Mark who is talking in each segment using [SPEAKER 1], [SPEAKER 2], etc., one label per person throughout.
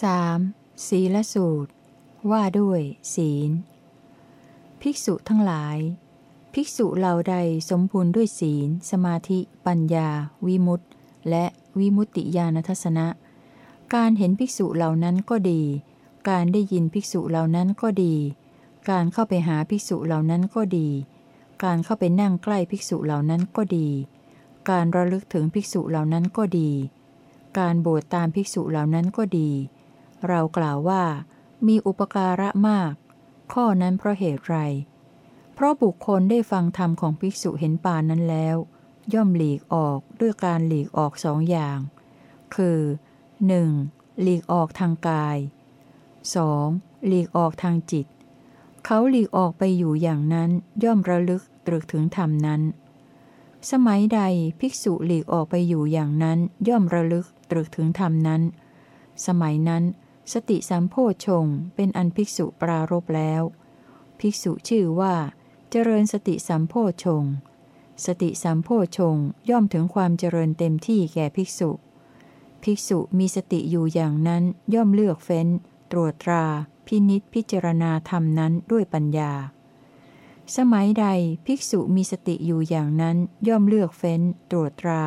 [SPEAKER 1] 3. ศีลสูตร ว่าด้วย ศีล ภิกษุทั้งหลาย ภิกษุเหล่าใดสมบูรณ์ด้วยศีล สมาธิ ปัญญา วิมุตติ และวิมุตติญาณทัศนะ การเห็นภิกษุเหล่านั้นก็ดี การได้ยินภิกษุเหล่านั้นก็ดี การเข้าไปหาภิกษุเหล่านั้นก็ดี การเข้าไปนั่งใกล้ภิกษุเหล่านั้นก็ดี การระลึกถึงภิกษุเหล่านั้นก็ดีการบวชตามภิกษุเหล่านั้นก็ดี เรากล่าวว่า มีอุปการะมาก ข้อนั้นเพราะเหตุไร เพราะบุคคลได้ฟังธรรมของภิกษุเห็นปานนั้นแล้ว ย่อมหลีกออกด้วยการหลีกออกสองอย่าง คือ 1. หลีกออกทางกาย 2. หลีกออกทางจิต เขาหลีกออกไปอยู่อย่างนั้นย่อมระลึกตรึกถึงธรรมนั้น สมัยใดภิกษุหลีกออกไปอยู่อย่างนั้นย่อมระลึกตรึกถึงธรรมนั้น สมัยนั้น สติสัมโพชงเป็นอันภิกษุปรารบแล้ว ภิกษุชื่อว่า เจริญสติสัมโพชงสติสัมโพชงย่อมถึงความเจริญเต็มที่แก่ภิกษุ ภิกษุมีสติอยู่อย่างนั้นย่อมเลือกเฟ้น ตรวจตรา พินิษพิจารณาธรรมนั้นด้วยปัญญา สมัยใดภิกษุมีสติอยู่อย่างนั้นย่อมเลือกเฟ้น ตรวจตรา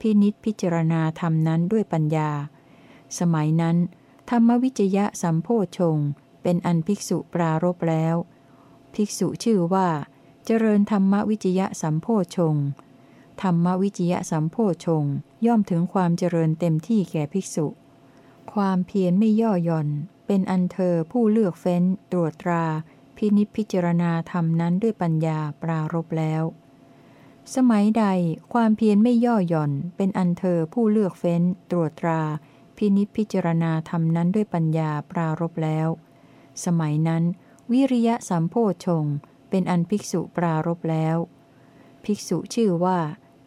[SPEAKER 1] พินิษพิจารณาธรรมนั้นด้วยปัญญา สมัยนั้น ธรรมวิจยะสัมโพชง เป็นอันภิกษุปรารบแล้ว ภิกษุชื่อว่า เจริญธรรมวิจยะสัมโพชง ธรรมวิจยะสัมโพชง ย่อมถึงความเจริญเต็มที่แก่ภิกษุ ความเพียรไม่ย่อหย่อน เป็นอันเธอผู้เลือกเฟ้น ตรวจตรา พินิจพิจารณาธรรมนั้นด้วยปัญญาปรารบแล้ว สมัยใดความเพียรไม่ย่อหย่อน เป็นอันเธอผู้เลือกเฟ้น ตรวจตรา พินิจพิจารณาธรรมนั้นด้วยปัญญาปรารบแล้ว สมัยนั้น วิริยะสัมโพชงเป็นอันภิกษุปรารบแล้ว ภิกษุชื่อว่า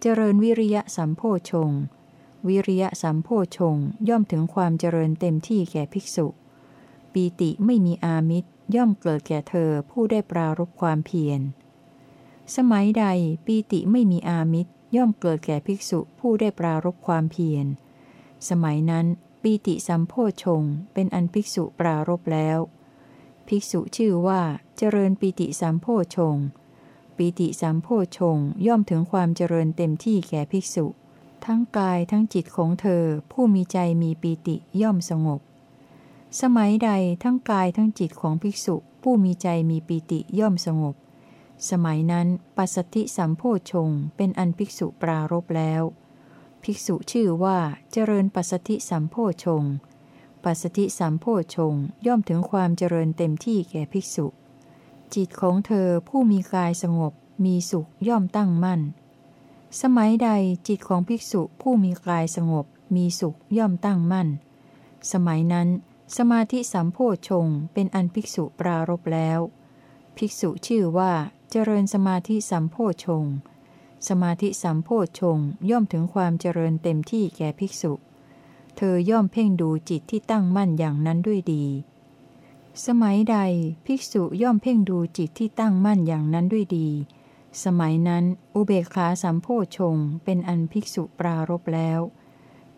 [SPEAKER 1] เจริญวิริยะสัมโพชงวิริยะสัมโพชงย่อมถึงความเจริญเต็มที่แก่ภิกษุ ปีติไม่มีอามิตรย่อมเกิดแก่เธอผู้ได้ปรารบความเพียร สมัยใดปีติไม่มีอามิตรย่อมเกิดแก่ภิกษุผู้ได้ปรารบความเพียร สมัยนั้นปีติสัมโพชงเป็นอันภิกษุปรารบแล้ว ภิกษุชื่อว่าเจริญปีติสัมโพชงปีติสัมโพชงย่อมถึงความเจริญเต็มที่แก่ภิกษุ ทั้งกายทั้งจิตของเธอ ผู้มีใจมีปีติย่อมสงบ สมัยใดทั้งกายทั้งจิตของภิกษุ ผู้มีใจมีปีติย่อมสงบ สมัยนั้นปัสสติสัมโพชงเป็นอันภิกษุปรารบแล้ว ภิกษุชื่อว่าเจริญปัสสติสัมโพชง ปัสสติสัมโพชงย่อมถึงความเจริญเต็มที่แก่ภิกษุ จิตของเธอผู้มีกายสงบ มีสุขย่อมตั้งมั่น สมัยใดจิตของภิกษุผู้มีกายสงบ มีสุขย่อมตั้งมั่น สมัยนั้น สมาธิสัมโพชงเป็นอันภิกษุปรารบแล้ว ภิกษุชื่อว่าเจริญสมาธิสัมโพชง สมาธิสัมโพชงย่อมถึงความเจริญเต็มที่แก่ภิกษุ เธอย่อมเพ่งดูจิตที่ตั้งมั่นอย่างนั้นด้วยดี สมัยใดภิกษุย่อมเพ่งดูจิตที่ตั้งมั่นอย่างนั้นด้วยดี สมัยนั้นอุเบกขาสัมโพชงเป็นอันภิกษุปรารบแล้ว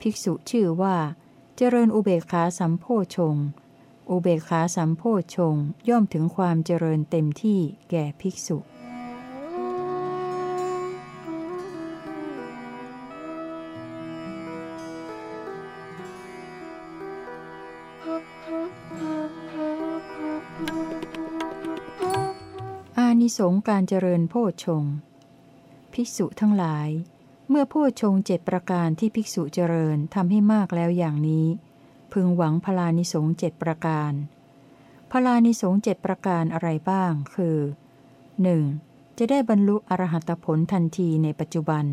[SPEAKER 1] ภิกษุชื่อว่า เจริญอุเบกขาสัมโพชงอุเบกขาสัมโพชงย่อมถึงความเจริญเต็มที่แก่ภิกษุ สงการเจริญโพชงภิกษุทั้งหลาย เมื่อโพชงเจ็ดประการที่ภิกษุเจริญทำให้มากแล้วอย่างนี้ พึงหวังพลานิสงเจ็ดประการพลานิสงเจ็ดประการอะไรบ้าง คือ 1. จะได้บรรลุอรหัตผลทันทีในปัจจุบัน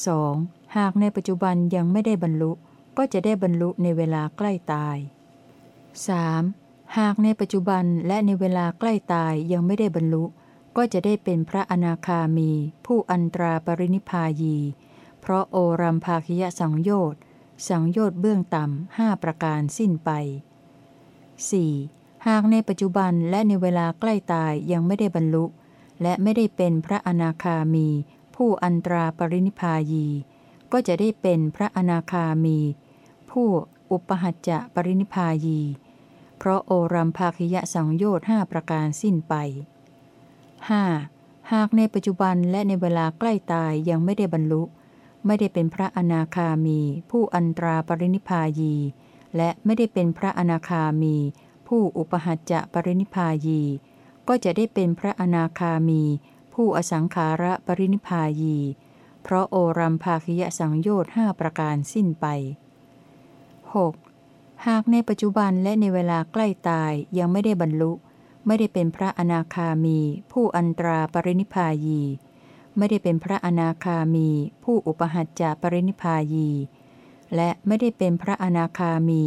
[SPEAKER 1] 2. หากในปัจจุบันยังไม่ได้บรรลุ ก็จะได้บรรลุในเวลาใกล้ตาย 3. หากในปัจจุบันและในเวลาใกล้ตายยังไม่ได้บรรลุ ก็จะได้เป็นพระอนาคามี ผู้อันตราปรินิพายี เพราะโอรัมภาคยสังโยชน์สังโยชน์เบื้องต่ำห้าประการสิ้นไป 4. หากในปัจจุบันและในเวลาใกล้ตายยังไม่ได้บรรลุ และไม่ได้เป็นพระอนาคามี ผู้อันตราปรินิพายี ก็จะได้เป็นพระอนาคามี ผู้อุปหัจจะปรินิพพายี เพราะโอรัมภาคยะสังโยชน์ห้าประการสิ้นไป 5. หากในปัจจุบันและในเวลาใกล้ตายยังไม่ได้บรรลุ ไม่ได้เป็นพระอนาคามี ผู้อันตราปรินิพพายี และไม่ได้เป็นพระอนาคามี ผู้อุปหัจจะปรินิพพายี ก็จะได้เป็นพระอนาคามี ผู้อสังขาระปรินิพพายี เพราะโอรัมภาคยะสังโยชน์ห้าประการสิ้นไป 6. หากในปัจจุบันและในเวลาใกล้ตายยังไม่ได้บรรลุ ไม่ได้เป็นพระอนาคามี ผู้อันตราปรินิพพายี ไม่ได้เป็นพระอนาคามี ผู้อุปหัจจะปรินิพพายี และไม่ได้เป็นพระอนาคามี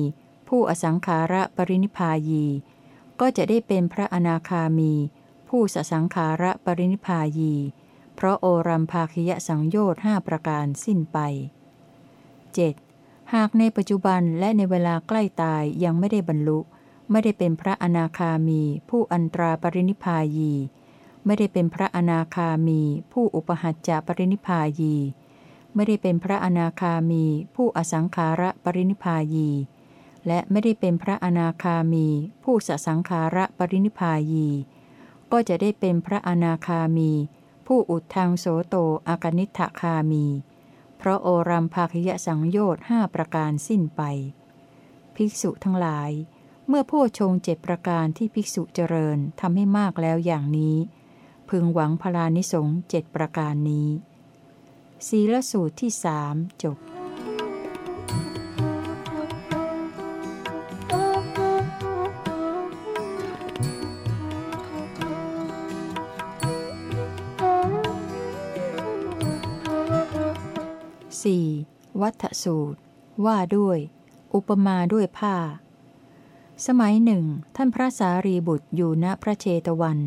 [SPEAKER 1] ผู้อสังขาระปรินิพพายี ก็จะได้เป็นพระอนาคามี ผู้สสังขาระปรินิพพายี เพราะโอรัมภาคยสังโยชน์ห้าประการสิ้นไป 7. หากในปัจจุบันและในเวลาใกล้ตายยังไม่ได้บรรลุ ไม่ได้เป็นพระอนาคามี ผู้อันตราปรินิพพายี ไม่ได้เป็นพระอนาคามี ผู้อุปหัจจะปรินิพพายี ไม่ได้เป็นพระอนาคามี ผู้อสังขาระปรินิพพายี และไม่ได้เป็นพระอนาคามี ผู้สสังขาระปรินิพพายี ก็จะได้เป็นพระอนาคามี ผู้อุดทางโสโตอากนิทคามี เพราะโอรัมภาคยะสังโยชน์ห้าประการสิ้นไป ภิกษุทั้งหลาย เมื่อพ่อชงเจ็ดประการที่ภิกษุเจริญทำให้มากแล้วอย่างนี้ พึงหวังพลานิสงเจ็ดประการนี้ ศีลสูตรที่สามจบ 4. วัฏสูตร ว่าด้วย อุปมาด้วยผ้า สมัยหนึ่ง ท่านพระสารีบุตรอยู่ณพระเชตวัน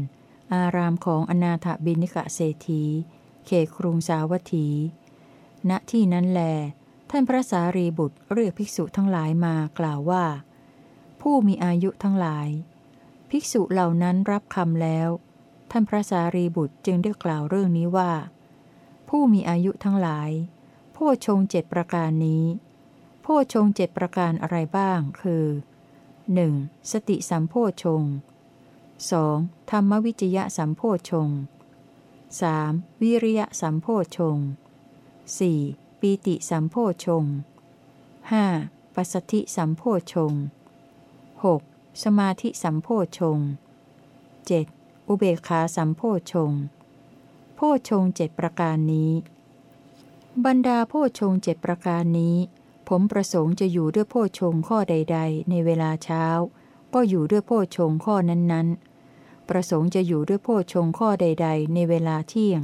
[SPEAKER 1] อารามของอนาถบินิกะเศรษฐี เขตกรุงสาวัตถี ณที่นั้นแล ท่านพระสารีบุตรเรียกภิกษุทั้งหลายมากล่าวว่า ผู้มีอายุทั้งหลาย ภิกษุเหล่านั้นรับคำแล้ว ท่านพระสารีบุตรจึงได้กล่าวเรื่องนี้ว่า ผู้มีอายุทั้งหลาย โพชงเจ็ดประการนี้โพชงเจ็ดประการอะไรบ้าง คือ 1. สติสัมโพชง 2. ธรรมวิจยะสัมโพชง 3. วิริยะสัมโพชง 4. ปีติสัมโพชง 5. ปัสสธิสัมโพชง 6. สมาธิสัมโพชง 7. อุเบกขาสัมโพชง โพชงเจ็ดประการนี้ บรรดาโพชงเจ็ดประการนี้ ผมประสงค์จะอยู่ด้วยโพชงข้อใด ๆ ในเวลาเช้า ก็อยู่ด้วยโพชงข้อนั้นๆ ประสงค์จะอยู่ด้วยโพชงข้อใด ๆ ในเวลาเที่ยง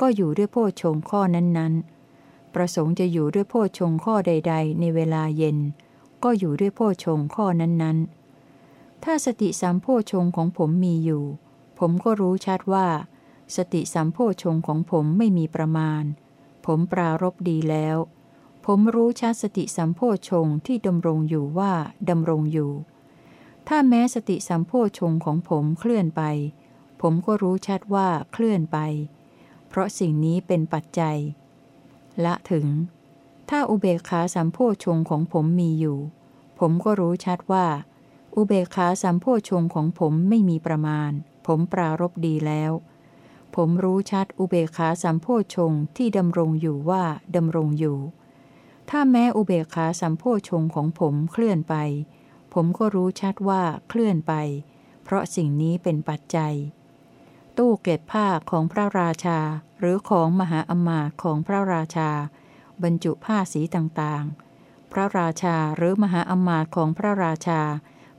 [SPEAKER 1] ก็อยู่ด้วยโพชงข้อนั้นๆ ประสงค์จะอยู่ด้วยโพชงข้อใด ๆ ในเวลาเย็น ก็อยู่ด้วยโพชงข้อนั้นๆ ถ้าสติสัมโพชงของผมมีอยู่ ผมก็รู้ชัดว่า สติสัมโพชงของผมไม่มีประมาณ ผมปรารบดีแล้ว ผมรู้ชัดสติสัมโพชงที่ดำรงอยู่ว่าดำรงอยู่ ถ้าแม้สติสัมโพชงของผมเคลื่อนไป ผมก็รู้ชัดว่าเคลื่อนไป เพราะสิ่งนี้เป็นปัจจัย ละถึง ถ้าอุเบกขาสัมโพชงของผมมีอยู่ ผมก็รู้ชัดว่า อุเบกขาสัมโพชงของผมไม่มีประมาณ ผมปรารบดีแล้ว ผมรู้ชัดอุเบกขาสัมโพชงที่ดำรงอยู่ว่าดำรงอยู่ ถ้าแม้อุเบกขาสัมโพชงของผมเคลื่อนไป ผมก็รู้ชัดว่าเคลื่อนไป เพราะสิ่งนี้เป็นปัจจัย ตู้เก็บผ้าของพระราชา หรือของมหาอมาตย์ของพระราชา บรรจุผ้าสีต่างๆ พระราชาหรือมหาอมาตย์ของพระราชา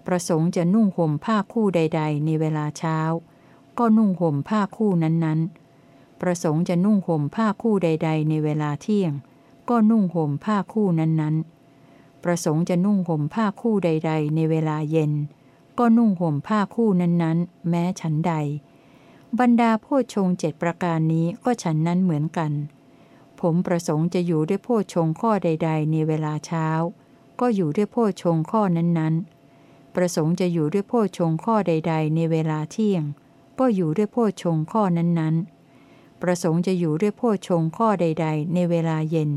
[SPEAKER 1] ประสงค์จะนุ่งห่มผ้าคู่ใด ๆ ในเวลาเช้า ก็นุ่งห่มผ้าคู่นั้นๆ ประสงค์จะนุ่งห่มผ้าคู่ใด ๆ ในเวลาเที่ยง ก็นุ่งห่มผ้าคู่นั้นๆ ประสงค์จะนุ่งห่มผ้าคู่ใด ๆ ในเวลาเย็น ก็นุ่งห่มผ้าคู่นั้นๆ แม้ฉันใด บรรดาโพชงเจ็ดประการนี้ก็ฉันนั้นเหมือนกัน ผมประสงค์จะอยู่ด้วยโพชงข้อใด ๆ ในเวลาเช้า ก็อยู่ด้วยโพชงข้อนั้นๆ ประสงค์จะอยู่ด้วยโพชงข้อใด ๆ ในเวลาเที่ยง ก็อยู่ด้วยโพชงข้อนั้นๆ ประสงค์จะอยู่ด้วยโพชงข้อใด ๆ ในเวลาเย็น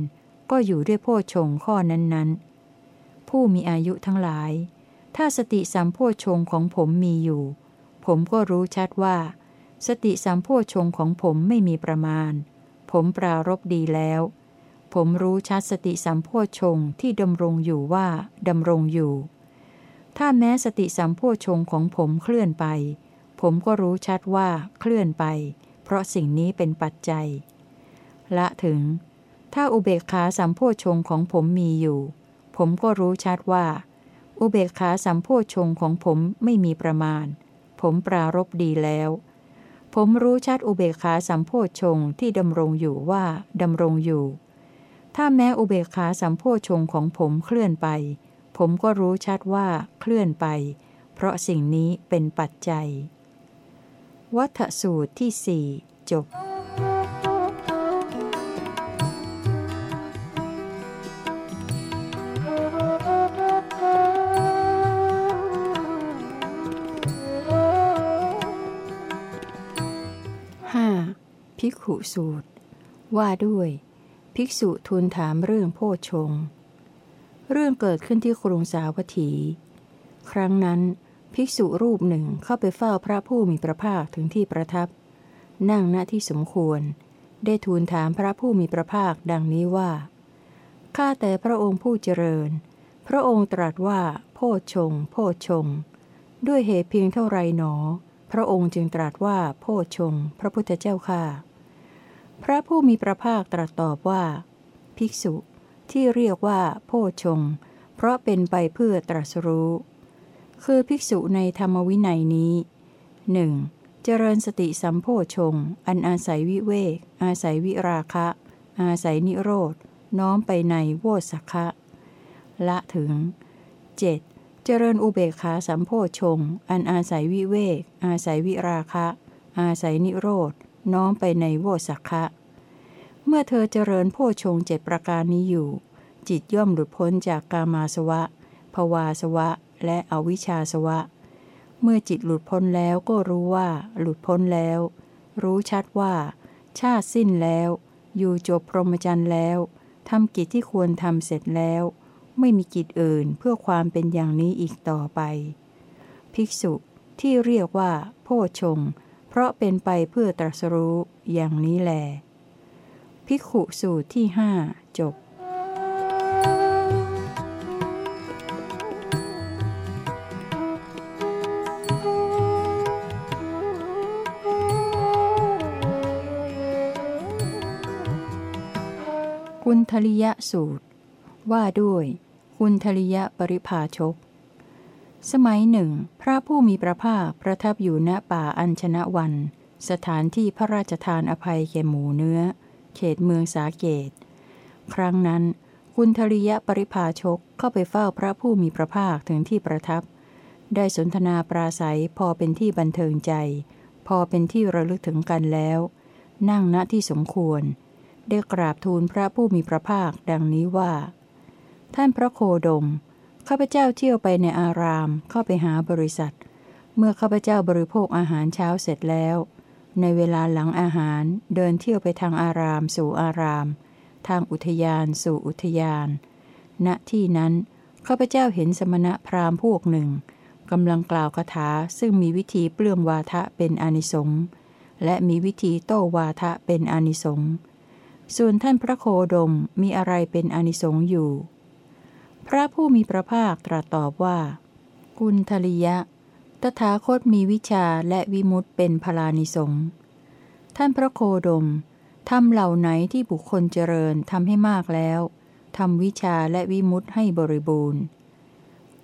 [SPEAKER 1] ก็อยู่ด้วยโพชงข้อนั้นๆ ผู้มีอายุทั้งหลาย ถ้าสติสัมโพชงของผมมีอยู่ ผมก็รู้ชัดว่า สติสัมโพชงของผมไม่มีประมาณ ผมปรารบดีแล้ว ผมรู้ชัดสติสัมโพชงที่ดำรงอยู่ว่าดำรงอยู่ถ้าแม้สติสัมโพชงของผมเคลื่อนไป ผมก็รู้ชัดว่าเคลื่อนไป เพราะสิ่งนี้เป็นปัจจัย ละถึง ถ้าอุเบกขาสัมโพชงของผมมีอยู่ ผมก็รู้ชัดว่า อุเบกขาสัมโพชงของผมไม่มีประมาณ ผมปรารบดีแล้ว ผมรู้ชัดอุเบกขาสัมโพชงที่ดำรงอยู่ว่าดำรงอยู่ ถ้าแม้อุเบกขาสัมโพชงของผมเคลื่อนไป ผมก็รู้ชัดว่าเคลื่อนไป เพราะสิ่งนี้เป็นปัจจัย วัฏสูตรที่สี่จบ 5. ภิกขุสูตร ว่าด้วย ภิกษุทูลถามเรื่องโพชง เรื่องเกิดขึ้นที่กรุงสาวัตถี ครั้งนั้น ภิกษุรูปหนึ่งเข้าไปเฝ้าพระผู้มีพระภาคถึงที่ประทับ นั่งณที่สมควร ได้ทูลถามพระผู้มีพระภาคดังนี้ว่า ข้าแต่พระองค์ผู้เจริญ พระองค์ตรัสว่า โพชง โพชง ด้วยเหตุเพียงเท่าไรหนอ พระองค์จึงตรัสว่า โพชง พระพุทธเจ้าข้าพระผู้มีพระภาคตรัสตอบว่า ภิกษุที่เรียกว่า โพชง เพราะเป็นไปเพื่อตรัสรู้ คือภิกษุในธรรมวินัยนี้หนึ่งเจริญสติสัมโพชง อันอาศัยวิเวก อาศัยวิราคะ อาศัยนิโรธ น้อมไปในโวสักะละถึง 7. เจริญอุเบกขาสัมโพชง อันอาศัยวิเวก อาศัยวิราคะ อาศัยนิโรธ น้อมไปในโวสักะเมื่อเธอเจริญโพชงเจ็ดประการนี้อยู่ จิตย่อมหลุดพ้นจากกามาสวะภวาสวะ และอวิชชาสวะ เมื่อจิตหลุดพ้นแล้วก็รู้ว่าหลุดพ้นแล้ว รู้ชัดว่า ชาติสิ้นแล้ว อยู่จบพรหมจรรย์แล้วทำกิจที่ควรทำเสร็จแล้ว ไม่มีกิจอื่นเพื่อความเป็นอย่างนี้อีกต่อไป ภิกษุที่เรียกว่า โพชง เพราะเป็นไปเพื่อตรัสรู้อย่างนี้แล ภิกขุสูตรที่หจบ กุณทริยสูตร ว่าด้วยกุณทริยปริภาชก สมัยหนึ่ง พระผู้มีพระภาคประทับอยู่ณป่าอัญชนะวัน สถานที่พระราชทานอภัยแก่หมูเนื้อ เขตเมืองสาเกต ครั้งนั้น กุณทริยปริภาชกเข้าไปเฝ้าพระผู้มีพระภาคถึงที่ประทับ ได้สนทนาปราศัยพอเป็นที่บันเทิงใจ พอเป็นที่ระลึกถึงกันแล้ว นั่งณที่สมควร ได้กราบทูลพระผู้มีพระภาคดังนี้ว่า ท่านพระโคดม ข้าพเจ้าเที่ยวไปในอารามเข้าไปหาบริษัท เมื่อข้าพเจ้าบริโภคอาหารเช้าเสร็จแล้ว ในเวลาหลังอาหารเดินเที่ยวไปทางอารามสู่อาราม ทางอุทยานสู่อุทยาน ณที่นั้นข้าพเจ้าเห็นสมณะพราหมณ์พวกหนึ่งกำลังกล่าวคาถาซึ่งมีวิธีเปลื้องวาทะเป็นอนิสงส์และมีวิธีโต้วาทะเป็นอนิสงส์ ส่วนท่านพระโคดมมีอะไรเป็นอนิสงส์อยู่ พระผู้มีพระภาคตรัสตอบว่า กุณทริยะ ตถาคตมีวิชาและวิมุตเป็นพลานิสงส์ท่านพระโคดมทำเหล่าไหนที่บุคคลเจริญทำให้มากแล้วทำวิชาและวิมุตให้บริบูรณ์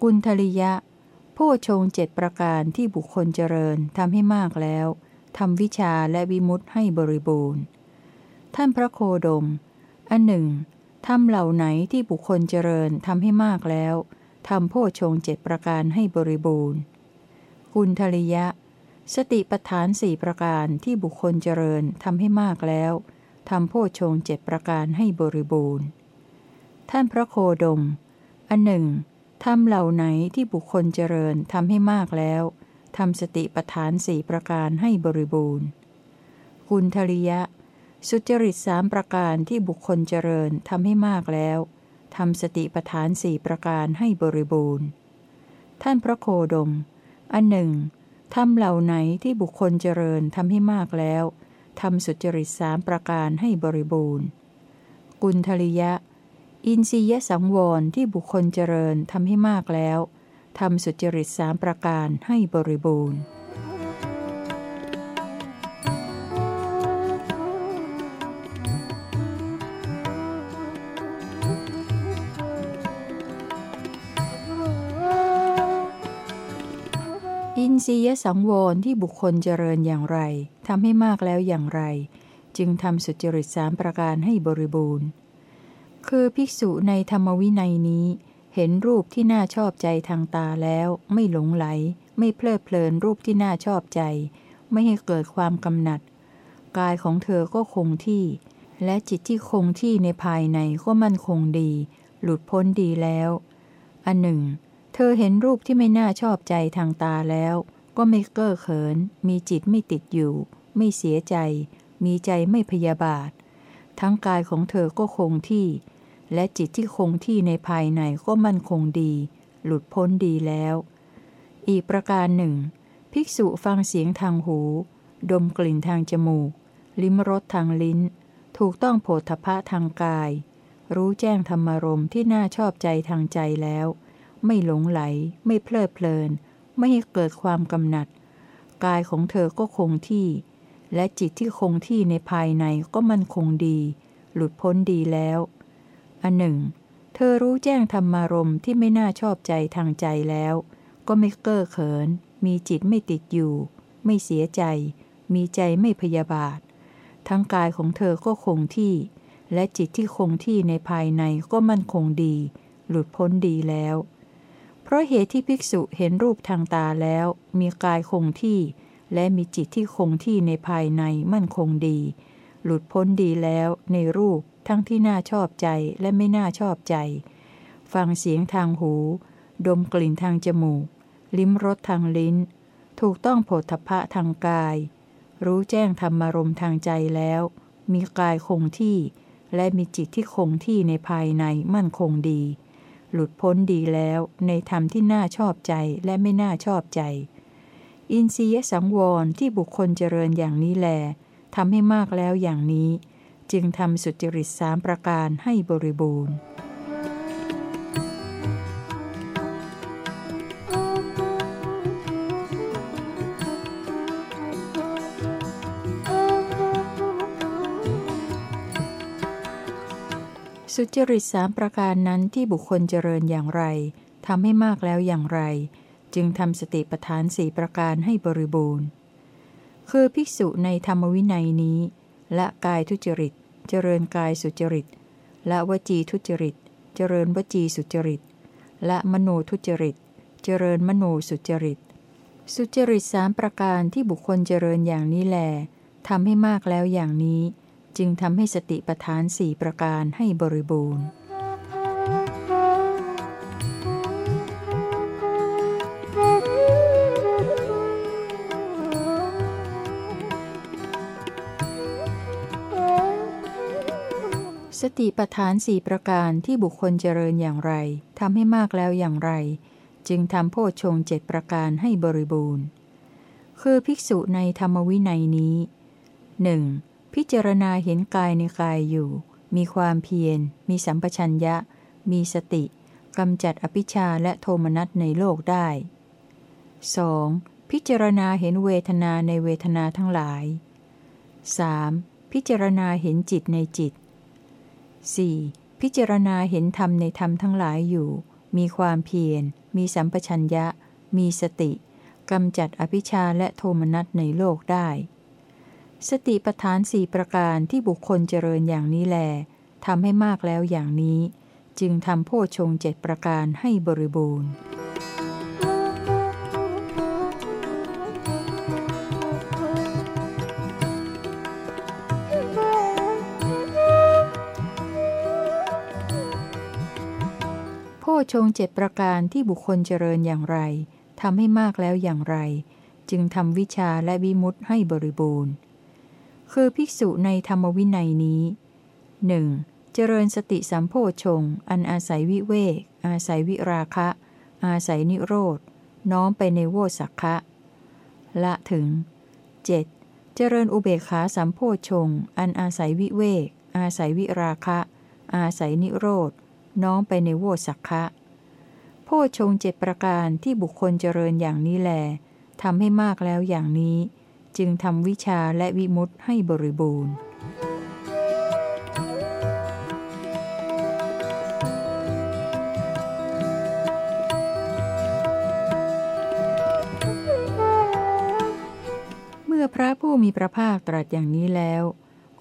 [SPEAKER 1] กุณทริยะโพชงเจ็ดประการที่บุคคลเจริญทำให้มากแล้วทำวิชาและวิมุตให้บริบูรณ์ ท่านพระโคดม อันหนึ่งทำเหล่าไหนที่บุคคลเจริญทำให้มากแล้วทำโพชงเจ็ดประการให้บริบูรณ์ กุณทริยะ สติปฐานสี่ประการที่บุคคลเจริญทำให้มากแล้วทำโพชงเจ็ดประการให้บริบูรณ์ ท่านพระโคดม อันหนึ่งทำเหล่าไหนที่บุคคลเจริญทำให้มากแล้วทำสติปฐานสี่ประการให้บริบูรณ์ กุณทริยะ สุจริตสามประการที่บุคคลเจริญทำให้มากแล้วทำสติปทานสี่ประการให้บริบูรณ์ ท่านพระโคดม อันหนึ่งทำเหล่าไหนที่บุคคลเจริญทำให้มากแล้วทำสุจริตสามประการให้บริบูรณ์ กุณทริยะ อินทรียสังวรที่บุคคลเจริญทำให้มากแล้วทำสุจริตสามประการให้บริบูรณ์ สียสังวรที่บุคคลเจริญอย่างไรทำให้มากแล้วอย่างไร จึงทำสุจริตสามประการให้บริบูรณ์ คือภิกษุในธรรมวินัยนี้ เห็นรูปที่น่าชอบใจทางตาแล้ว ไม่หลงไหล ไม่เพลิดเพลินรูปที่น่าชอบใจ ไม่ให้เกิดความกำหนัด กายของเธอก็คงที่ และจิตที่คงที่ในภายในก็มั่นคงดี หลุดพ้นดีแล้ว อันหนึ่ง เธอเห็นรูปที่ไม่น่าชอบใจทางตาแล้ว ก็ไม่เก้อเขิน มีจิตไม่ติดอยู่ ไม่เสียใจ มีใจไม่พยาบาท ทั้งกายของเธอก็คงที่ และจิตที่คงที่ในภายในก็มั่นคงดี หลุดพ้นดีแล้ว อีกประการหนึ่ง ภิกษุฟังเสียงทางหู ดมกลิ่นทางจมูก ลิ้มรสทางลิ้น ถูกต้องโผฏฐพะทางกาย รู้แจ้งธรรมรมที่น่าชอบใจทางใจแล้ว ไม่หลงไหล ไม่เพลิดเพลิน ไม่ให้เกิดความกำหนัด กายของเธอก็คงที่ และจิตที่คงที่ในภายในก็มันคงดี หลุดพ้นดีแล้ว อันหนึ่ง เธอรู้แจ้งธรรมารมที่ไม่น่าชอบใจทางใจแล้ว ก็ไม่เก้อเขิน มีจิตไม่ติดอยู่ ไม่เสียใจ มีใจไม่พยาบาท ทั้งกายของเธอก็คงที่ และจิตที่คงที่ในภายในก็มั่นคงดี หลุดพ้นดีแล้ว เพราะเหตุที่ภิกษุเห็นรูปทางตาแล้ว มีกายคงที่ และมีจิตที่คงที่ในภายในมั่นคงดี หลุดพ้นดีแล้วในรูปทั้งที่น่าชอบใจและไม่น่าชอบใจ ฟังเสียงทางหู ดมกลิ่นทางจมูก ลิ้มรสทางลิ้น ถูกต้องโผฏฐพะทางกาย รู้แจ้งธรรมารมทางใจแล้ว มีกายคงที่ และมีจิตที่คงที่ในภายในมั่นคงดี หลุดพ้นดีแล้วในธรรมที่น่าชอบใจและไม่น่าชอบใจ อินทรียสังวรที่บุคคลเจริญอย่างนี้แลทำให้มากแล้วอย่างนี้ จึงทำสุจริตสามประการให้บริบูรณ์ สุจริตสามประการนั้นที่บุคคลเจริญอย่างไรทำให้มากแล้วอย่างไร จึงทำสติปทานสี่ประการให้บริบูรณ์ คือภิกษุในธรรมวินัยนี้ละกายทุจริต เจริญกายสุจริตละวจีทุจริต เจริญวจีสุจริตละมโนทุจริต เจริญมโนสุจริต สุจริตสามประการที่บุคคลเจริญอย่างนี้แลทำให้มากแล้วอย่างนี้ จึงทำให้สติปทานสี่ประการให้บริบูรณ์ สติปทานสี่ประการที่บุคคลเจริญอย่างไรทำให้มากแล้วอย่างไร จึงทำโพชงเจ็ดประการให้บริบูรณ์ คือภิกษุในธรรมวินัยนี้หนึ่ง พิจารณาเห็นกายในกายอยู่ มีความเพียร มีสัมปชัญญะ มีสติกำจัดอภิชาและโทมนัสในโลกได้ 2. พิจารณาเห็นเวทนาในเวทนาทั้งหลาย 3. พิจารณาเห็นจิตในจิต 4. พิจารณาเห็นธรรมในธรรมทั้งหลายอยู่ มีความเพียร มีสัมปชัญญะ มีสติกำจัดอภิชาและโทมนัสในโลกได้ สติปทานสี่ประการที่บุคคลเจริญอย่างนี้แลทำให้มากแล้วอย่างนี้ จึงทำโพชงเจ็ดประการให้บริบูรณ์โพชงเจ็ดประการที่บุคคลเจริญอย่างไรทำให้มากแล้วอย่างไร จึงทำวิชาและวิมุตให้บริบูรณ์ คือภิกษุในธรรมวินัยนี้หนึ่งเจริญสติสัมโพชง อันอาศัยวิเวก อาศัยวิราคะ อาศัยนิโรธ น้อมไปในโวสักคะ ละถึง 7. เจริญอุเบกขาสัมโพชง อันอาศัยวิเวก อาศัยวิราคะ อาศัยนิโรธ น้อมไปในโวสักคะโพชงเจ็ดประการที่บุคคลเจริญอย่างนี้แลทำให้มากแล้วอย่างนี้ จึงทำวิชาและวิมุตให้บริบูรณ์เมื่อพระผู้มีพระภาคตรัสอย่างนี้แล้ว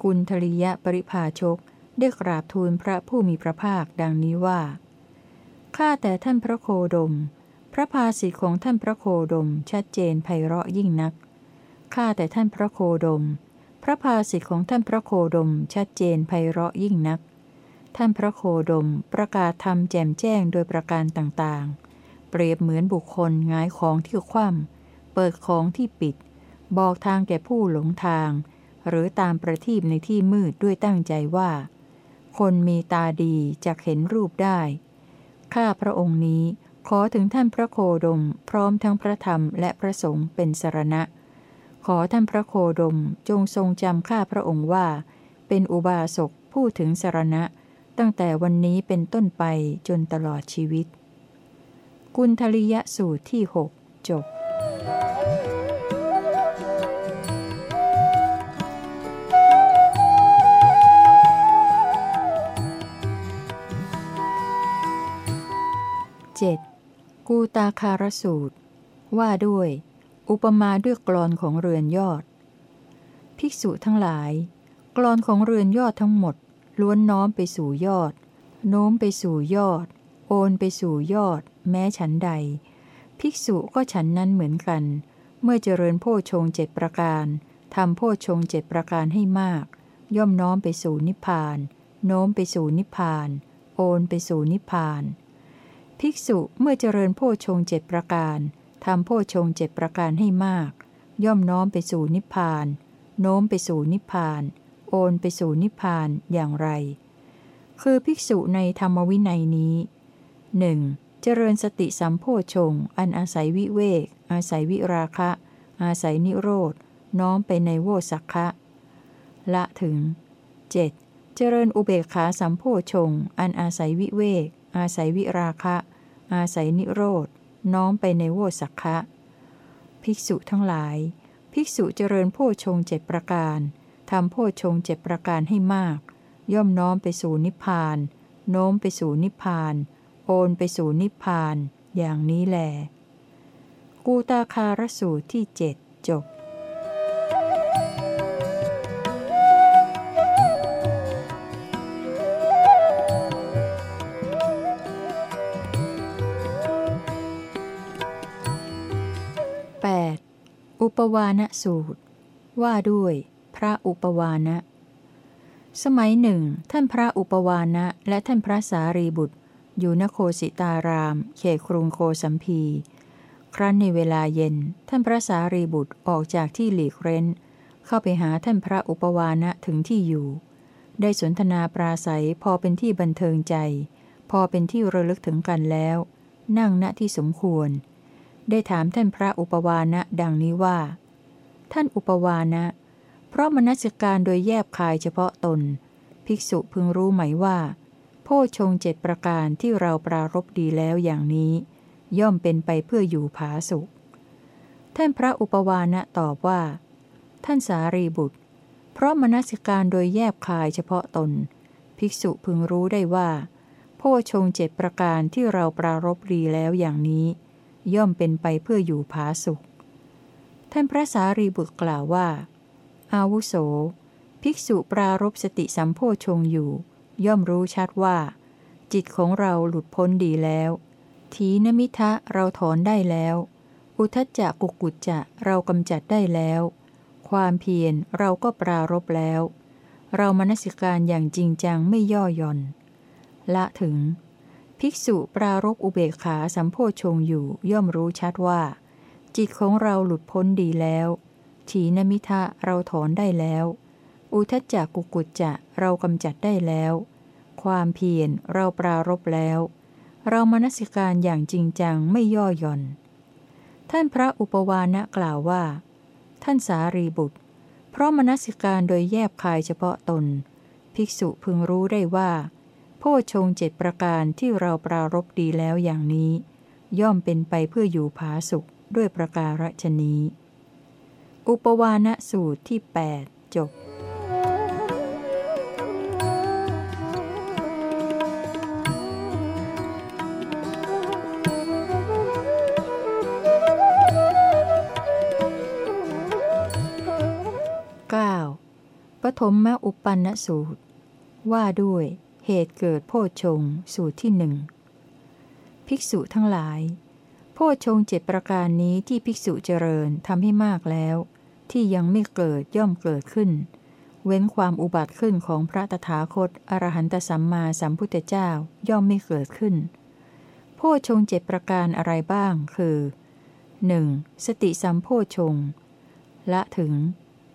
[SPEAKER 1] กุณทริยะปริภาชกได้กราบทูลพระผู้มีพระภาคดังนี้ว่า ข้าแต่ท่านพระโคดม พระภาสิทธิของท่านพระโคดมชัดเจนไพเราะยิ่งนัก ข้าแต่ท่านพระโคดม พระภาสิทธิของท่านพระโคดมชัดเจนไพเราะยิ่งนัก ท่านพระโคดมประกาศธรรมแจ่มแจ้งโดยประการต่างๆ เปรียบเหมือนบุคคลงายของที่คว่ำเปิดของที่ปิด บอกทางแก่ผู้หลงทาง หรือตามประทีปในที่มืดด้วยตั้งใจว่า คนมีตาดีจะเห็นรูปได้ ข้าพระองค์นี้ขอถึงท่านพระโคดมพร้อมทั้งพระธรรมและพระสงฆ์เป็นสรณะ ขอท่านพระโคดมจงทรงจำข้าพระองค์ว่า เป็นอุบาสกผู้ถึงสารณะ ตั้งแต่วันนี้เป็นต้นไปจนตลอดชีวิต กุณทริยสูตรที่หกจบ 7. กูตาคารสูตร ว่าด้วย อุปมาด้วยกรอนของเรือนยอด ภิกษุทั้งหลาย กรอนของเรือนยอดทั้งหมด ล้วนน้อมไปสู่ยอด โน้มไปสู่ยอด โอนไปสู่ยอด แม้ฉันใด ภิกษุก็ฉันนั้นเหมือนกัน เมื่อเจริญโพชงเจ็ดประการทำโพชงเจ็ดประการให้มาก ย่อมน้อมไปสู่นิพพาน โน้มไปสู่นิพพาน โอนไปสู่นิพพาน ภิกษุเมื่อเจริญโพชงเจ็ดประการ ทำโพชงเจ็ดประการให้มาก ย่อมน้อมไปสู่นิพพาน โน้มไปสู่นิพพาน โอนไปสู่นิพพานอย่างไร คือภิกษุในธรรมวินัยนี้หนึ่งเจริญสติสัมโพชงอันอาศัยวิเวก อาศัยวิราคะ อาศัยนิโรธน้อมไปในโวสักคะละถึง 7. เจริญอุเบกขาสัมโพชงอันอาศัยวิเวก อาศัยวิราคะ อาศัยนิโรธ น้อมไปในโวสักคะ ภิกษุทั้งหลาย ภิกษุเจริญโพชงเจ็ดประการทำโพชงเจ็ดประการให้มาก ย่อมน้อมไปสู่นิพพาน โน้มไปสู่นิพพาน โอนไปสู่นิพพาน อย่างนี้แล กูตาคารสูตรที่เจ็ดจบ ปวาณสูตร ว่าด้วย พระอุปวานะ สมัยหนึ่ง ท่านพระอุปวานะและท่านพระสารีบุตร อยู่นโคสิตาราม เขตกรุงโคสัมพี ครั้นในเวลาเย็น ท่านพระสารีบุตรออกจากที่หลีกเร้น เข้าไปหาท่านพระอุปวานะถึงที่อยู่ ได้สนทนาปราศัยพอเป็นที่บันเทิงใจ พอเป็นที่ระลึกถึงกันแล้ว นั่งณที่สมควร ได้ถามท่านพระอุปวานะดังนี้ว่า ท่านอุปวานะ เพราะมนสิการโดยแยบคายเฉพาะตน ภิกษุพึงรู้ไหมว่า โพชงเจ็ดประการที่เราปรารบดีแล้วอย่างนี้ ย่อมเป็นไปเพื่ออยู่ผาสุข ท่านพระอุปวานะตอบว่า ท่านสารีบุตร เพราะมนสิการโดยแยบคายเฉพาะตน ภิกษุพึงรู้ได้ว่า โพชงเจ็ดประการที่เราปรารบดีแล้วอย่างนี้ ย่อมเป็นไปเพื่ออยู่ผาสุข ท่านพระสารีบุตรกล่าวว่า อาวุโส ภิกษุปรารบสติสัมโพชงอยู่ ย่อมรู้ชัดว่า จิตของเราหลุดพ้นดีแล้ว ทีนมิทะเราถอนได้แล้ว อุทจจะกุกุจจะเรากำจัดได้แล้ว ความเพียรเราก็ปรารบแล้ว เรามนสิการอย่างจริงจังไม่ย่อหย่อน ละถึง ภิกษุปรารบอุเบกขาสัมโพชงอยู่ย่อมรู้ชัดว่า จิตของเราหลุดพ้นดีแล้ว ถีนมิทะเราถอนได้แล้ว อุทจจะกุกุจจะเรากำจัดได้แล้วคความเพียรเราปรารบแล้ว เรามนสิการอย่างจริงจังไม่ย่อหย่อน ท่านพระอุปวานะกล่าวว่า ท่านสารีบุตร เพราะมนสิการโดยแยบคายเฉพาะตน ภิกษุพึงรู้ได้ว่า โพชงเจ็ดประการที่เราปรารบดีแล้วอย่างนี้ ย่อมเป็นไปเพื่ออยู่ผาสุขด้วยประการฉนี้ อุปวานสูตรที่ 8 จบ 9. ปฐมมอุปันนสูตร ว่าด้วย เหตุเกิดโพชงสูตรที่หนึ่งภิกษุทั้งหลาย โพชงเจ็ดประการนี้ที่ภิกษุเจริญทำให้มากแล้ว ที่ยังไม่เกิดย่อมเกิดขึ้น เว้นความอุบัติขึ้นของพระตถาคตอรหันตสัมมาสัมพุทธเจ้าย่อมไม่เกิดขึ้น โพชงเจ็ดประการอะไรบ้างคือ 1. สติสัมโพชง ละถึง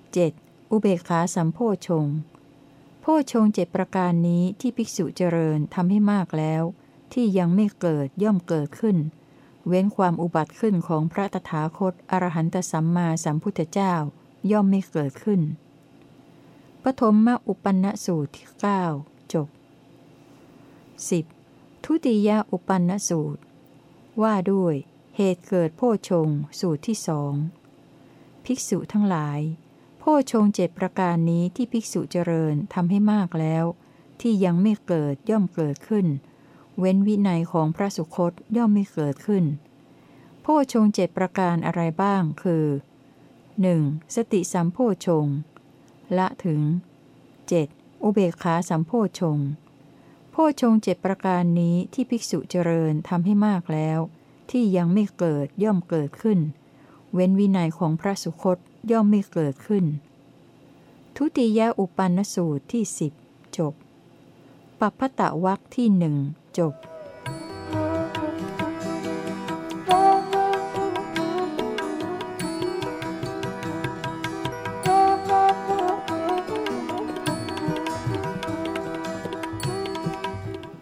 [SPEAKER 1] 7. อุเบกขาสัมโพชง ชงเจ็ดประการนี้ที่ภิกษุเจริญทำให้มากแล้ว ที่ยังไม่เกิดย่อมเกิดขึ้น เว้นความอุบัติขึ้นของพระตถาคตอรหันตสัมมาสัมพุทธเจ้า ย่อมไม่เกิดขึ้นปฐมมอุปันสูตรที่9จบ 10. ทุติยอุปันนสูตร ว่าด้วย เหตุเกิดโพชงสูตรที่สองภิกษุทั้งหลาย โพชงเจ็ดประการนี้ที่ภิกษุเจริญทำให้มากแล้ว ที่ยังไม่เกิดย่อมเกิดขึ้น เว้นวินัยของพระสุคตย่อมไม่เกิดขึ้น โพชงเจ็ดประการอะไรบ้างคือ 1. สติสัมโพชง ละถึง 7. อุเบกขาสัมโพชง โพชงเจ็ดประการนี้ที่ภิกษุเจริญทำให้มากแล้ว ที่ยังไม่เกิดย่อมเกิดขึ้น เว้นวินัยของพระสุคต ย่อมไม่เกิดขึ้น ทุติยอุปันสูตรที่สิบจบปัพพตะวักที่หนึ่งจบ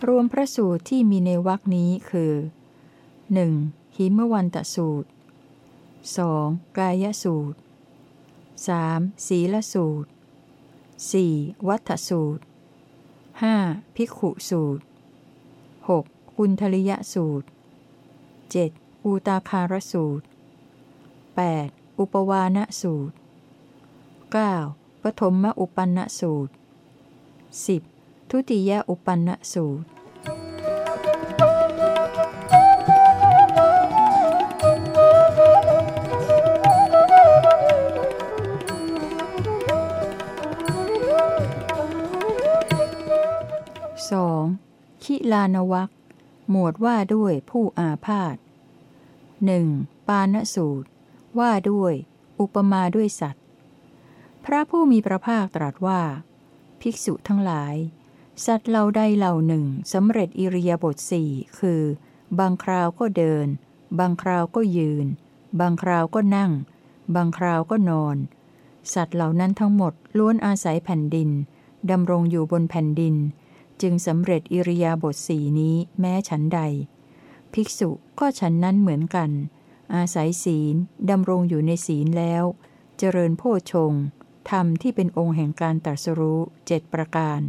[SPEAKER 1] รวมพระสูตรที่มีในวรคนี้คือ 1. หิมวันตสูตร 2. กายสูตร 3. ศีลสูตร 4. วัฏสูตร 5. ภิกขุสูตร 6. กุณทริยสูตร 7. อูตาคารสูตร 8. อุปวานะสูตร 9. ปฐมมอุปันนสูตร 10. ทุติยอุปันนสูตร 2. คิลานวักหมวดว่าด้วยผู้อาพาธหนึ่งปานสูตร ว่าด้วย อุปมาด้วยสัตว์ พระผู้มีพระภาคตรัสว่า ภิกษุทั้งหลาย สัตว์เราใดเหล่าหนึ่งสำเร็จอิริยาบถสี่คือ บางคราวก็เดิน บางคราวก็ยืน บางคราวก็นั่ง บางคราวก็นอน สัตว์เหล่านั้นทั้งหมดล้วนอาศัยแผ่นดินดำรงอยู่บนแผ่นดิน จึงสำเร็จอิริยาบถสีนี้แม้ฉันใด ภิกษุก็ฉันนั้นเหมือนกัน อาศัยศีลดำรงอยู่ในศีลแล้ว เจริญโพชงธรรมที่เป็นองค์แห่งการตรัสรู้เจ็ดประการ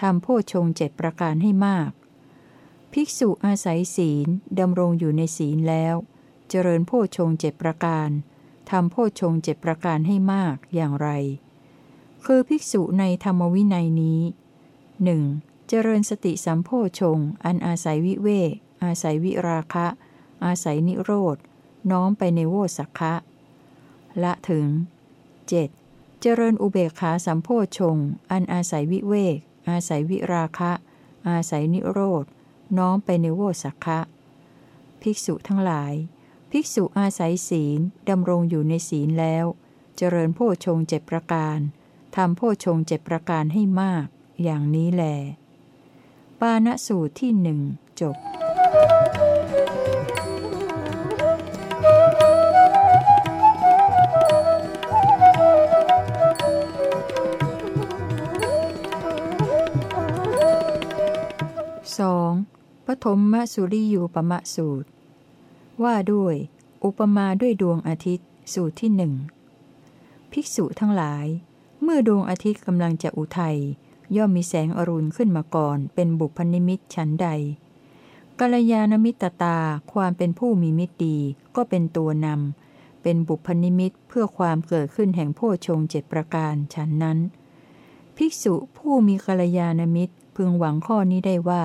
[SPEAKER 1] ทำโพชงเจ็ดประการให้มาก ภิกษุอาศัยศีลดำรงอยู่ในศีลแล้ว เจริญโพชงเจ็ดประการทำโพชงเจ็ดประการให้มากอย่างไร คือภิกษุในธรรมวินัยนี้หนึ่ง เจริญสติสัมโพชง อันอาศัยวิเวกอาศัยวิราคะ อาศัยนิโรธ น้อมไปในโวสักคะละถึง 7. เจริญอุเบกขาสัมโพชง อันอาศัยวิเวก อาศัยวิราคะ อาศัยนิโรธ น้อมไปในโวสักคะภิกษุทั้งหลาย ภิกษุอาศัยศีล ดำรงอยู่ในศีลแล้ว เจริญโพชงเจ็ดประการทำโพชงเจ็ดประการให้มาก อย่างนี้แหละ ปาณสูตรที่หนึ่งจบ 2. ปฐมมสุริยูปมะสูตร ว่าด้วย อุปมาด้วยดวงอาทิตย์สูตรที่หนึ่งภิกษุทั้งหลาย เมื่อดวงอาทิตย์กำลังจะอุทัย ย่อมมีแสงอรุณขึ้นมาก่อน เป็นบุพนิมิตชั้นใดกัลยาณมิตตาความเป็นผู้มีมิตรดี ก็เป็นตัวนำเป็นบุพนิมิตเพื่อความเกิดขึ้นแห่งโพชงเจ็ดประการฉันนั้น ภิกษุผู้มีกัลยาณมิตรพึงหวังข้อนี้ได้ว่า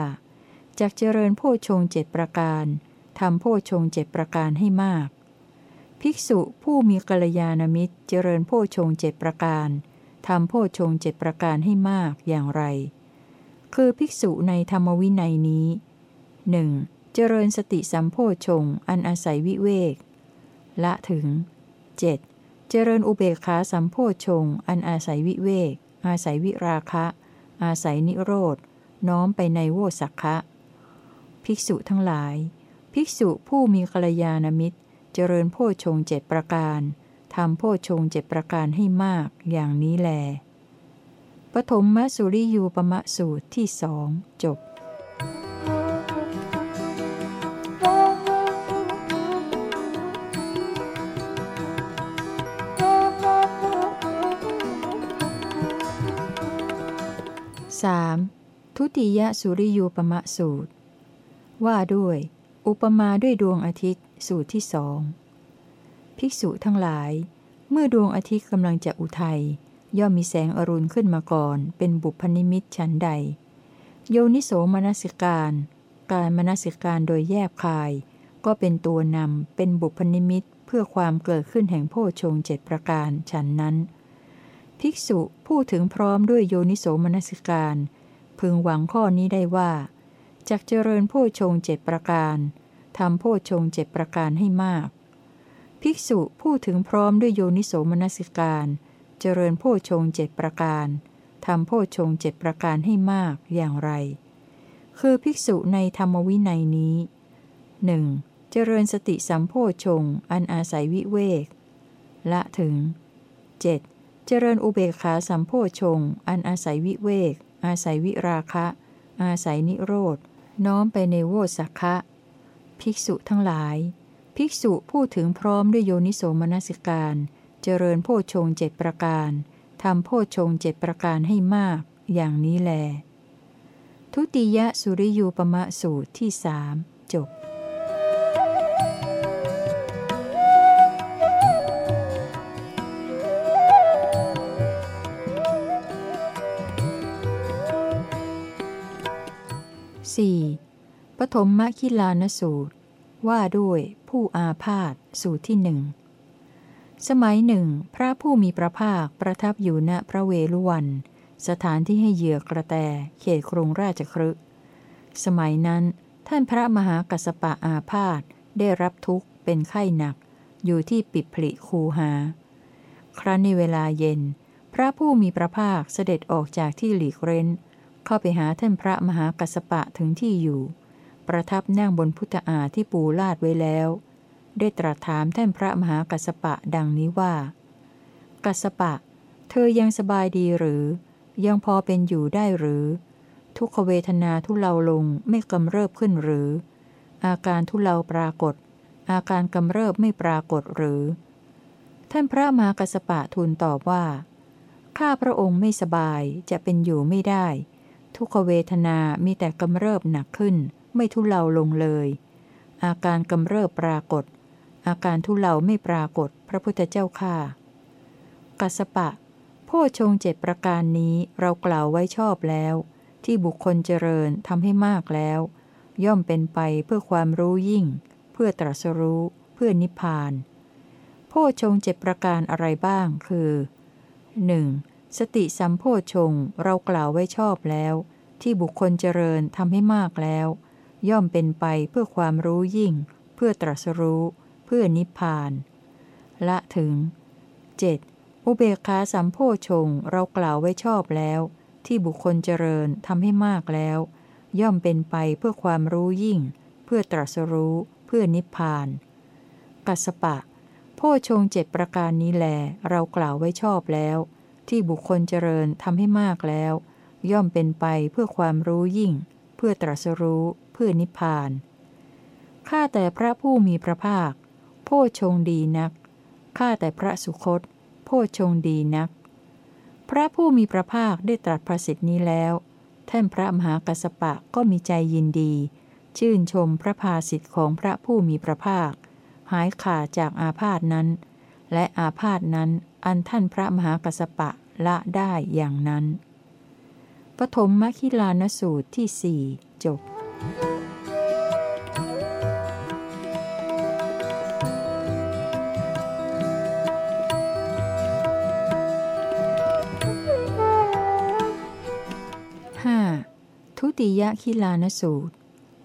[SPEAKER 1] จากเจริญโพชงเจ็ดประการทำโพชงเจ็ดประการให้มาก ภิกษุผู้มีกัลยาณมิตรเจริญโพชงเจ็ดประการ ทำโพชงเจ็ดประการให้มากอย่างไร คือภิกษุในธรรมวินัยนี้หนึ่งเจริญสติสัมโพชงอันอาศัยวิเวก ละถึง 7. เจริญอุเบกขาสัมโพชงอันอาศัยวิเวก อาศัยวิราคะ อาศัยนิโรธน้อมไปในโวสักคะ ภิกษุทั้งหลาย ภิกษุผู้มีกัลยาณมิตร เจริญโพชงเจ็ดประการ ทำโพชงเจ็ดประการให้มากอย่างนี้แล ปฐมมสุริยูปมะสูตรที่สองจบสามทุติยสุริยูปมะสูตร ว่าด้วย อุปมาด้วยดวงอาทิตย์สูตรที่สอง ภิกษุทั้งหลาย เมื่อดวงอาทิตย์กำลังจะอุทัย ย่อมมีแสงอรุณขึ้นมาก่อน เป็นบุพนิมิตชั้นใด โยนิโสมนสิการ การมนสิการโดยแยบคาย ก็เป็นตัวนำเป็นบุพนิมิตเพื่อความเกิดขึ้นแห่งโพชงเจ็ดประการฉันนั้น ภิกษุพูดถึงพร้อมด้วยโยนิโสมนสิการ พึงหวังข้อนี้ได้ว่าจากเจริญโพชงเจ็ดประการทำโพชงเจ็ดประการให้มาก ภิกษุพูดถึงพร้อมด้วยโยนิโสมนสิการ เจริญโพชงเจ็ดประการทำโพชงเจ็ดประการให้มากอย่างไร คือภิกษุในธรรมวินัยนี้หนึ่งเจริญสติสัมโพชงอันอาศัยวิเวก ละถึง 7. เจริญอุเบกขาสัมโพชงอันอาศัยวิเวก อาศัยวิราคะ อาศัยนิโรธน้อมไปในโวสักคะ ภิกษุทั้งหลาย ภิกษุพูดถึงพร้อมด้วยโยนิโสมนสิการ เจริญโพชงเจ็ดประการทำโพชงเจ็ดประการให้มาก อย่างนี้แล ทุติยสุริยูปมะสูตรที่สามจบสี่ปฐมมะคิลานสูตร ว่าด้วยผู้อาพาธสูตรที่หนึ่ง สมัยหนึ่ง พระผู้มีพระภาคประทับอยู่ณพระเวลุวัน สถานที่ให้เหยื่อกระแต เขตกรุงราชครึสมัยนั้น ท่านพระมหากัสปะอาพาธได้รับทุกข์เป็นไข้หนัก อยู่ที่ปิดผลิคูหา ครั้นในเวลาเย็น พระผู้มีพระภาคเสด็จออกจากที่หลีกเร้น เข้าไปหาท่านพระมหากัสปะถึงที่อยู่ ประทับนั่งบนพุทธาที่ปูลาดไว้แล้ว ได้ตรัสถามท่านพระมหากัสปะดังนี้ว่า กัสปะ เธอยังสบายดีหรือ ยังพอเป็นอยู่ได้หรือ ทุกขเวทนาทุเลาลงไม่กำเริบขึ้นหรือ อาการทุเลาปรากฏ อาการกำเริบไม่ปรากฏหรือ ท่านพระมหากัสปะทูลตอบว่าข้าพระองค์ไม่สบายจะเป็นอยู่ไม่ได้ ทุกขเวทนามีแต่กำเริบหนักขึ้น ไม่ทุเลาลงเลย อาการกำเริบปรากฏ อาการทุเลาไม่ปรากฏ พระพุทธเจ้าค่ากัสปะโพชงเจ็ดประการนี้เรากล่าวไว้ชอบแล้ว ที่บุคคลเจริญทำให้มากแล้ว ย่อมเป็นไปเพื่อความรู้ยิ่ง เพื่อตรัสรู้ เพื่อนิพพาน โพชงเจ็ดประการอะไรบ้างคือ 1. สติสัมโพชงเรากล่าวไว้ชอบแล้วที่บุคคลเจริญทำให้มากแล้ว ย่อมเป็นไปเพื่อความรู้ยิ่ง เพื่อตรัสรู้ เพื่อนิพพาน ละถึง 7. อุเบกขาสัมโพชงเรากล่าวไว้ชอบแล้ว ที่บุคคลเจริญทำให้มากแล้ว ย่อมเป็นไปเพื่อความรู้ยิ่ง เพื่อตรัสรู้ เพื่อนิพพาน กัสปะ โพชงเจ็ดประการนี้แล เรากล่าวไว้ชอบแล้ว ที่บุคคลเจริญทำให้มากแล้ว ย่อมเป็นไปเพื่อความรู้ยิ่ง เพื่อตรัสรู้ เพื่อนิพพาน ข้าแต่พระผู้มีพระภาค โพชงดีนัก ข้าแต่พระสุคต โพชงดีนัก พระผู้มีพระภาคได้ตรัสประสิทธินี้แล้ว ท่านพระมหากัสสปะก็มีใจยินดี ชื่นชมพระภาสิทธิ์ของพระผู้มีพระภาค หายขาดจากอาพาธนั้น และอาพาธนั้นอันท่านพระมหากัสสปะละได้อย่างนั้นปฐมมคิลานสูตรที่สี่จบ ห้าทุติยคิลานสูตร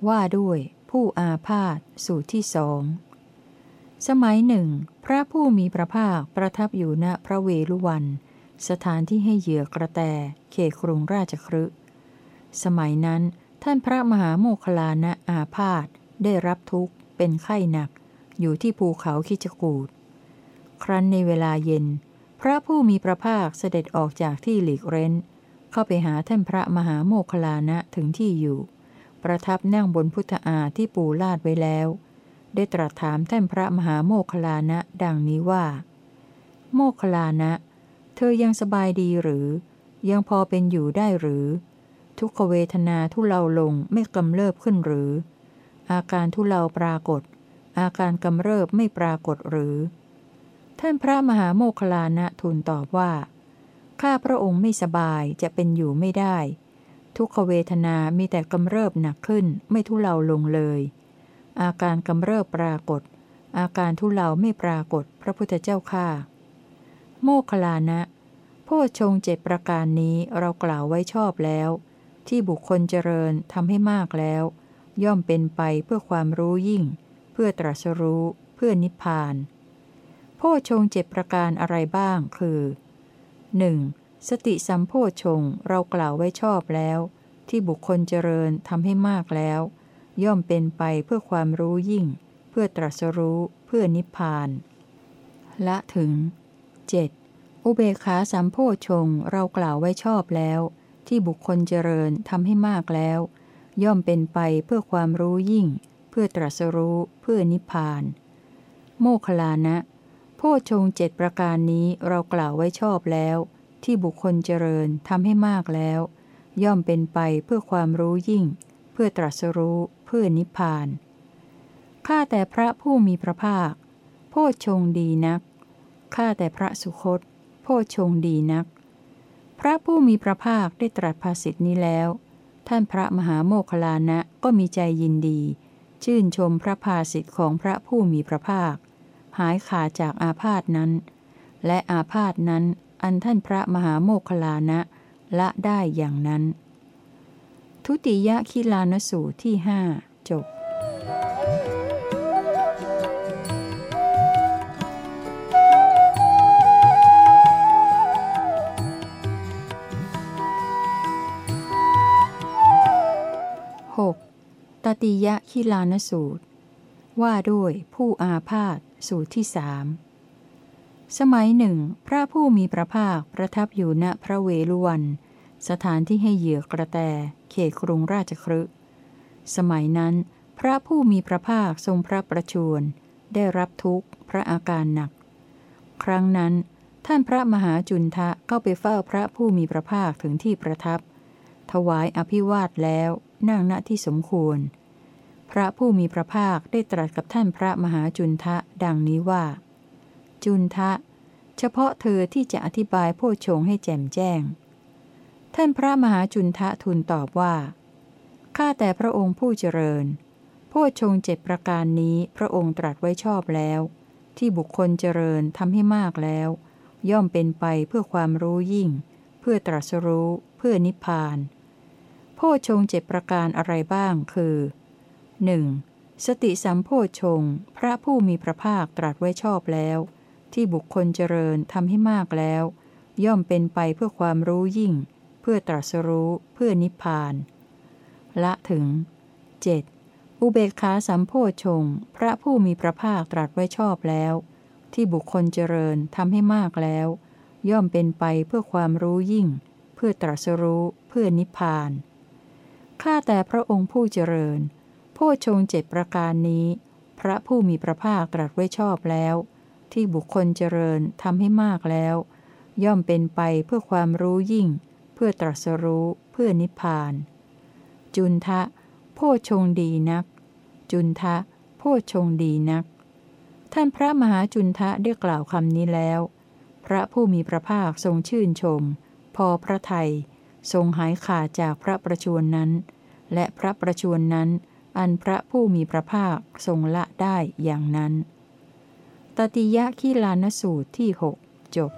[SPEAKER 1] ว่าด้วยผู้อาพาธสูตรที่สองสมัยหนึ่ง พระผู้มีพระภาคประทับอยู่ณพระเวลุวัน สถานที่ให้เหยื่อกระแต เขตกรุงราชครึสมัยนั้น ท่านพระมหาโมคลานะอาพาธได้รับทุกข์ เป็นไข้หนัก อยู่ที่ภูเขาคิจกูดครั้นในเวลาเย็น พระผู้มีพระภาคเสด็จออกจากที่หลีกเร้น เข้าไปหาท่านพระมหาโมคลานะถึงที่อยู่ ประทับนั่งบนพุทธาที่ปูลาดไว้แล้ว ได้ตรัสถามท่านพระมหาโมคลานะดังนี้ว่า โมคลานะ เธอยังสบายดีหรือ ยังพอเป็นอยู่ได้หรือ ทุกขเวทนาทุเลาลงไม่กำเริบขึ้นหรือ อาการทุเลาปรากฏ อาการกำเริบไม่ปรากฏหรือ ท่านพระมหาโมคลานะทูลตอบว่า ข้าพระองค์ไม่สบายจะเป็นอยู่ไม่ได้ ทุกขเวทนามีแต่กำเริบหนักขึ้นไม่ทุเลาลงเลย อาการกำเริบปรากฏ อาการทุเลาไม่ปรากฏพระพุทธเจ้าข้าโมคลานะโพชงเจ็ดประการนี้เรากล่าวไว้ชอบแล้ว ที่บุคคลเจริญทำให้มากแล้ว ย่อมเป็นไปเพื่อความรู้ยิ่ง เพื่อตรัสรู้ เพื่อนิพพาน โพชงเจ็ดประการอะไรบ้างคือ 1. สติสัมโพชงเรากล่าวไว้ชอบแล้ว ที่บุคคลเจริญทำให้มากแล้ว ย่อมเป็นไปเพื่อความรู้ยิ่ง เพื่อตรัสรู้เพื่อนิพพาน ละถึง 7. อุเบขาสัมโพชงเรากล่าวไว้ชอบแล้ว ที่บุคคลเจริญทำให้มากแล้ว ย่อมเป็นไปเพื่อความรู้ยิ่ง เพื่อตรัสรู้ เพื่อนิพพาน โมคลานะโพชงเจ็ดประการนี้เรากล่าวไว้ชอบแล้ว ที่บุคคลเจริญทำให้มากแล้ว ย่อมเป็นไปเพื่อความรู้ยิ่ง เพื่อตรัสรู้ เพื่อนิพพานข้าแต่พระผู้มีพระภาค โพชงดีนักข้าแต่พระสุคต โพชงดีนัก พระผู้มีพระภาคได้ตรัสภาษิตนี้แล้ว ท่านพระมหาโมคลานะก็มีใจยินดี ชื่นชมพระภาษิตของพระผู้มีพระภาค หายขาดจากอาพาธนั้น และอาพาธนั้นอันท่านพระมหาโมคลานะละได้อย่างนั้น ทุติยคิลานสูตรที่หจบ ติยะคิลานสูตร ว่าด้วยผู้อาพาธสูตรที่สามสมัยหนึ่ง พระผู้มีพระภาคประทับอยู่ณพระเวลุวัน สถานที่ให้เหยื่อกระแต เขตกรุงราชครึสมัยนั้น พระผู้มีพระภาคทรงพระประชวรได้รับทุกข์พระอาการหนัก ครั้งนั้น ท่านพระมหาจุนทะเข้าไปเฝ้าพระผู้มีพระภาคถึงที่ประทับ ถวายอภิวาทแล้วนั่งณที่สมควร พระผู้มีพระภาคได้ตรัสกับท่านพระมหาจุนทะดังนี้ว่า จุนทะ เฉพาะเธอที่จะอธิบายโพชงให้แจ่มแจ้ง ท่านพระมหาจุนทะทูลตอบว่า ข้าแต่พระองค์ผู้เจริญ โพชงเจ็ดประการนี้พระองค์ตรัสไว้ชอบแล้ว ที่บุคคลเจริญทำให้มากแล้ว ย่อมเป็นไปเพื่อความรู้ยิ่ง เพื่อตรัสรู้ เพื่อนิพพาน โพชงเจ็ดประการอะไรบ้างคือ 1. สติสัมโพชงพระผู้มีพระภาคตรัสไว้ชอบแล้ว ที่บุคคลเจริญทำให้มากแล้ว ย่อมเป็นไปเพื่อความรู้ยิ่ง เพื่อตรัสรู้เพื่อนิพพาน ละถึง 7. อุเบกขาสัมโพชงพระผู้มีพระภาคตรัสไว้ชอบแล้ว ที่บุคคลเจริญทำให้มากแล้ว ย่อมเป็นไปเพื่อความรู้ยิ่ง เพื่อตรัสรู้เพื่อนิพพานข้าแต่พระองค์ผู้เจริญ โพชงเจ็ดประการนี้ พระผู้มีพระภาคตรัสไว้ชอบแล้ว ที่บุคคลเจริญทำให้มากแล้ว ย่อมเป็นไปเพื่อความรู้ยิ่ง เพื่อตรัสรู้เพื่อนิพพาน จุนทะ โพชงดีนัก จุนทะ โพชงดีนัก ท่านพระมหาจุนทะได้กล่าวคำนี้แล้ว พระผู้มีพระภาคทรงชื่นชม พอพระไทยทรงหายขาดจากพระประชวรนั้น และพระประชวรนั้น อันพระผู้มีพระภาคทรงละได้อย่างนั้น ตติยะขีลานสูตรที่หกจบ